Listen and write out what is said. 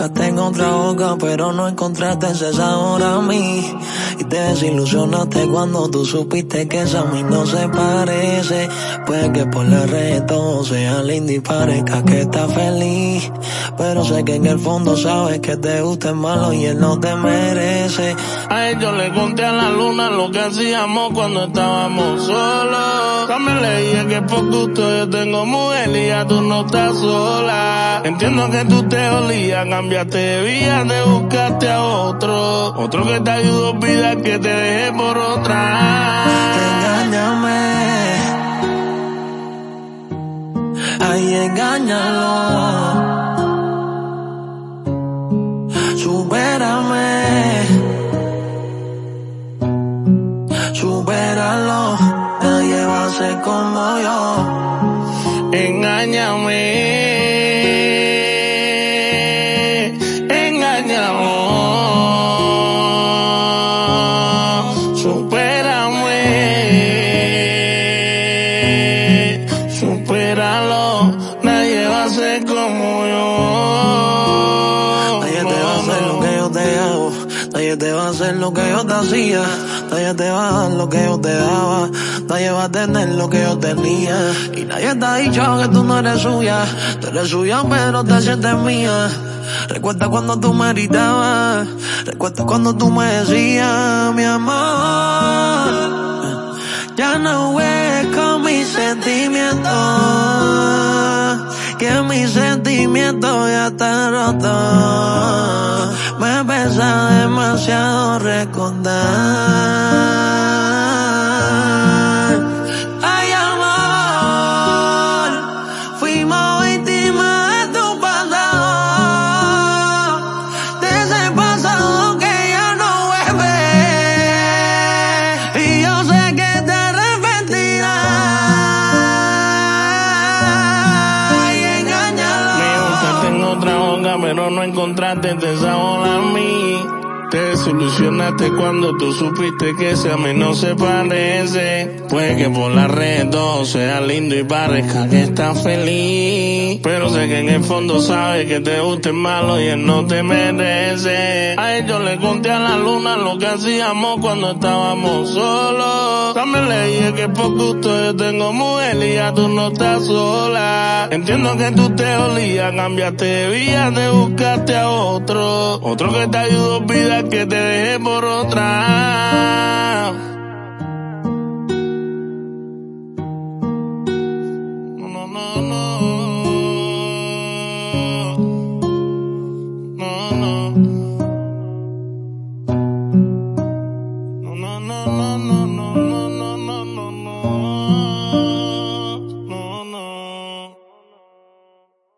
buscaste en otra boca, pero no encontraste ese sabor a mí. Y te desilusionaste cuando tú supiste que esa a mí no se parece. Puede que por la red todo sea lindo y parezca que está feliz. Pero sé que en el fondo sabes que te gusta el malo y él no te merece. A ellos le conté a la luna lo que hacíamos cuando estábamos solos. También le dije que por gusto yo tengo mujer y ya tú no estás sola. Entiendo que tú te olías, cambiaste de vida, te buscaste a otro. Otro que te ayudó a olvidar que te dejé por otra. Engáñame. Ay, engáñalo. Supérame. Supéralo. Nadie va como yo. Te va a hacer lo que yo te hacía. Nadie te va a dar lo que yo te daba. Nadie va a tener lo que yo tenía. Y nadie te ha dicho que tú no eres suya. Tú eres suya, pero te sientes mía. Recuerda cuando tú me gritabas. Recuerda cuando tú me decías, mi amor. Ya no con mis sentimientos. Que mis sentimientos ya están rotos. Pesa demasiado recordar. Pero no encontraste sabor a mí. Te desilusionaste cuando tú supiste que ese a mí no se parece. Puede que por la red todo sea lindo y parezca que estás feliz. Pero sé que en el fondo sabes que te gusta el malo y él no te merece. A ellos le conté a la luna lo que hacíamos cuando estábamos solos. También le dije que por gusto yo tengo mujer y ya tú no estás sola. Entiendo que tú te olías, cambiaste de vida, te buscaste a otro. Otro que te ayudó a olvidar que te dejé por otra.